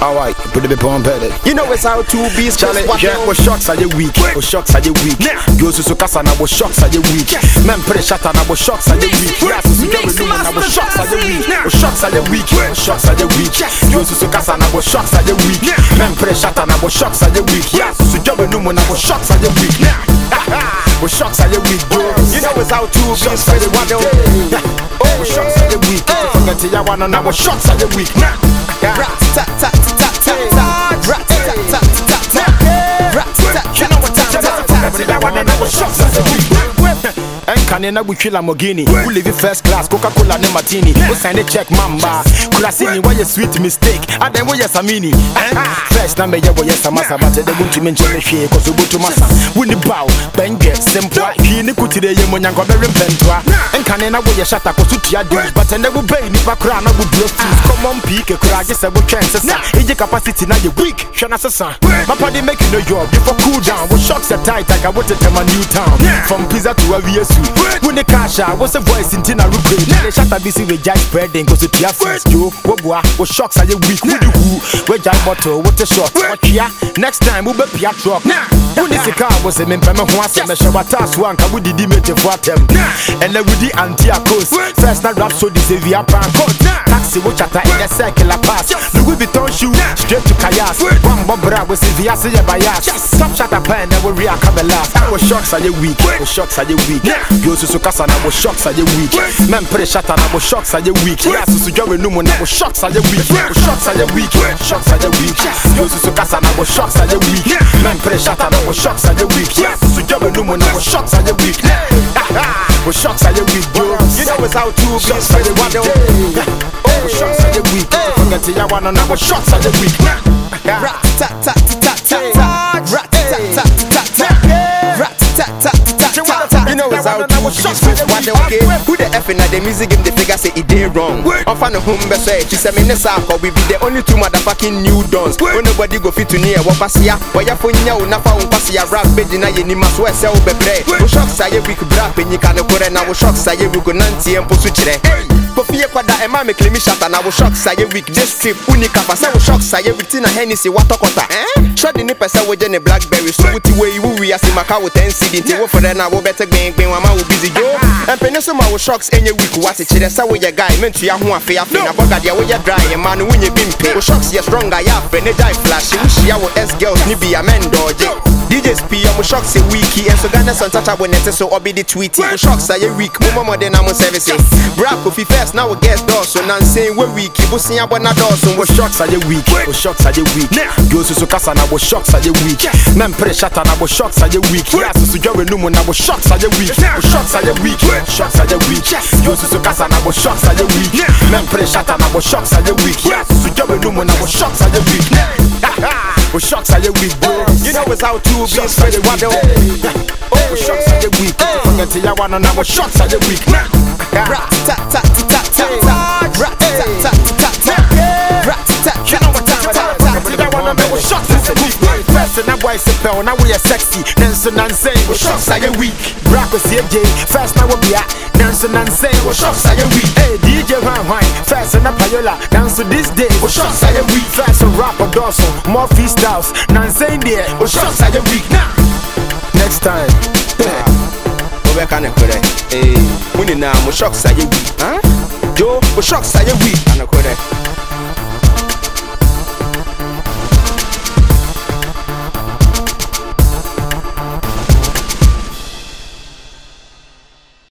Alright, put the on better. You know it's how to be Charlie, yeah, what shocks are you weak? What shocks are you weak? You also so kasa na what shocks are you weak? Men put a shot on what shocks are you weak? Yes, so you don't know na what shocks are you weak? What shocks are you weak? What shocks are you weak? You also so kasa na what shocks are you weak? Men put a shot on what shocks are you weak? Yes, so you don't know na what shocks are you weak? What shocks are you weak. You know it's how to be Shocks are you? Oh, shocks are you weak? Forget to ya wanna know what shocks are you weak? Rat tat tat. Ɛnkane na wotwi lamogini wolevi first class coca-cola ne martini wosane check mamba. Kurasini woayɛ sweet mistake? Adɛn woyɛ samini eh? first na mɛyɛ wɔyɛ samasa batɛ dɛ wontumi nkyɛ me hwee kɔso botom asa woni baw bɛndwɛ sempoa hwii ne kotire yɛ mu nyanka ɔbɛwe mpɛntoa ɛnkane na woyɛ shata kɔso tua dos but ɛnɛ wobɛi nnipa koraa na woburo fees common pii kekora gye sɛ wotwɛn sesa ɛgye capacity na yɛ weak. Hwɛ na sesa mapade make no yɔ before cool down. Wo shocks are tight like a wotetema new town. From pizza to aviesu wone cash a wo sɛ voice nti na rugrade ne shata bi si regya spreading kɔso tua first jo woboa wo shocks ayɛ weak? Wode hu wagyae bottle wote short wɔtwea next time we will be wobɛpia truck. Wone sika a wo sɛ mempɛ me ho asɛ mɛhyɛ wataso anka wodidi metefo atɛm ɛnɛ wodi antiacos first na rap so de sɛ via pancot taxi wo chata ɛyɛ sɛ kila pass louis vuitton shoe straight to kayas wambɔ brɛ a wo via se yɛ bayas top shata pɛn na wo ria kabelas wo shocks ayɛ weak wo shocks ayɛ weak yo susu kasa na wo shocks ayɛ weak mɛmpere shata na wo shocks ayɛ weak yɛ asusu dwa w'anum na wo shocks ayɛ weak wo shocks ayɛ weak shocks ayɛ weak yo susu kasa na wo shocks ayɛ weak mɛmpere shata na wo shocks ayɛ weak yɛ asusu dwa w'anum na wo shocks ayɛ weak wo shocks ayɛ weak bro You know it's how to be. shocks ayɛ weak wo shocks ayɛ weak. Forget ya wanna na wo shocks ayɛ weak. Rat tat tat tat be Swiss what they okay. Who the F in the music game? The figure say it did wrong. On fan home best say she say me ne sa ko we be the only two motherfucking new dons. When nobody go fit to near what pass ya. Why ya for nya na fa pass ya rap page na ye ni maso e se o bebre. Wo shock say week bra pe ni ka ne kore na wo shock say we go nanti empo su kire. Kofi kwada e ma me claim shata na wo shock say week this trip unika pa say wo shock say everything na Hennessy watokota. Eh? Shodi ni pesa wo je ne blackberry so wuti we wu wi asimaka wo 10 cd nti wo fere na wo bete gben gben wa ma wo busy jo. Empene so ma wo shocks enye week wate kire say wo ye guy mentu ya ho afe afe na boga dia wo ye dry e ma no wunye bi mpe. Wo shocks ye stronger ya afe ne die flash wo shia wo S girls ni bi amen doje. DJs P I'm a weeky and so Ghana son touch when it so obi the tweety. Wo shocks a week mo mo de na mo service. Bra kofi first now we guest door so nan saying we week bu sin abona door so wo shocks ayɛ weak wo shocks ayɛ weak yo susu kasa na wo shocks ayɛ weak mɛmpere shata na wo shocks ayɛ weak yɛ asusu dwa w'anum na wo shocks ayɛ weak wo shocks ayɛ weak shocks ayɛ weak yo susu kasa na wo shocks ayɛ weak mɛmpere shata na wo shocks ayɛ weak yɛ asusu dwa w'anum na wo shocks ayɛ weak wo shocks weak bro You know it's how to be shocks Swiss ayɛ what weak they wo shocks ayɛ weak forget ya wanna na wo shocks ayɛ weak Rat tat tat tat tat tat. Rat tat tat. First and boy say pal, now we are sexy. Nancy Nancy, what shots are you weak? Rock with CJ, first now we be at Nancy Nancy, what shots weak? Hey DJ Wine Wine, first and a payola. Nancy this day, what shots weak? First and rap or dorsal, more freestyles. Nancy there, what shots are you weak? Now, next time. wobɛka ne korɛ ee wo nyinaa mo shocks ayɛ wi jo mo shocks ayɛ wi anokorɛ